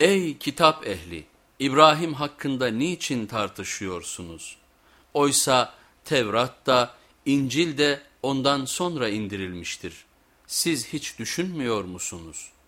Ey kitap ehli! İbrahim hakkında niçin tartışıyorsunuz? Oysa Tevrat da İncil de ondan sonra indirilmiştir. Siz hiç düşünmüyor musunuz?''